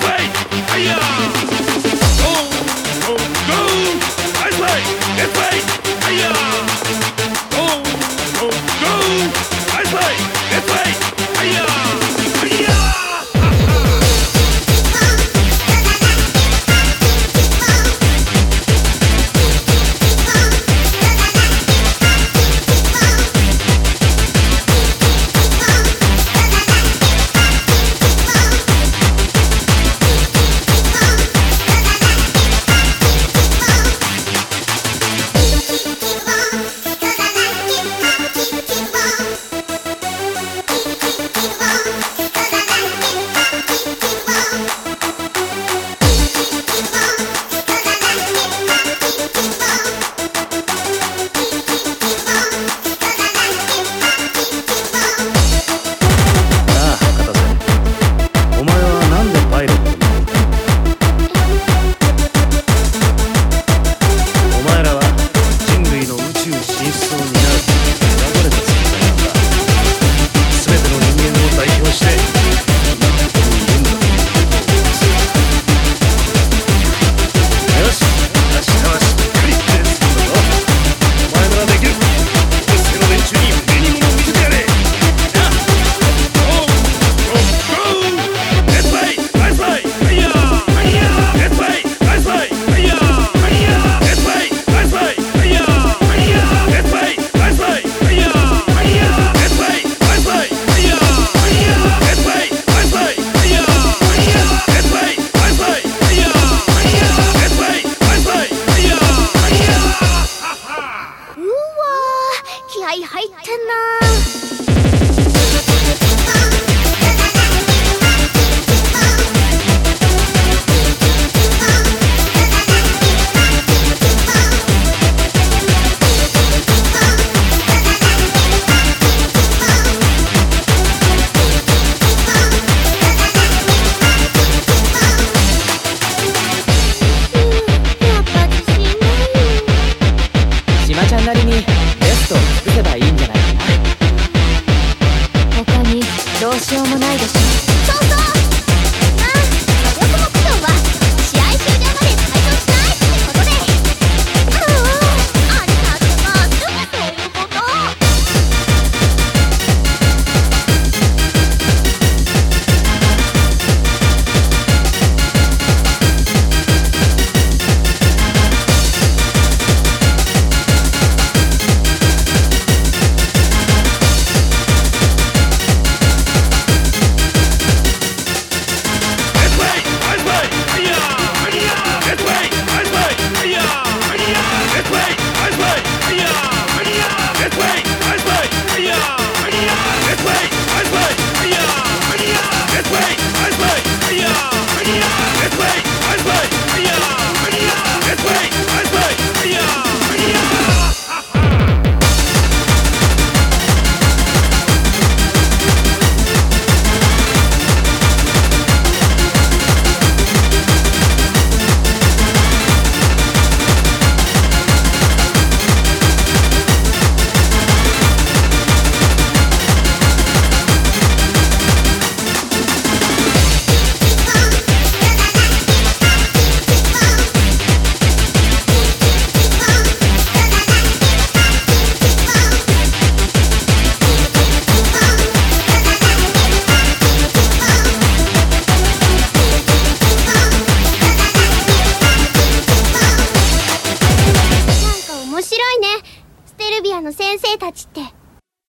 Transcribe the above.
Wait. 気合入ってんな。どうしようもないでしょ。先生たちって。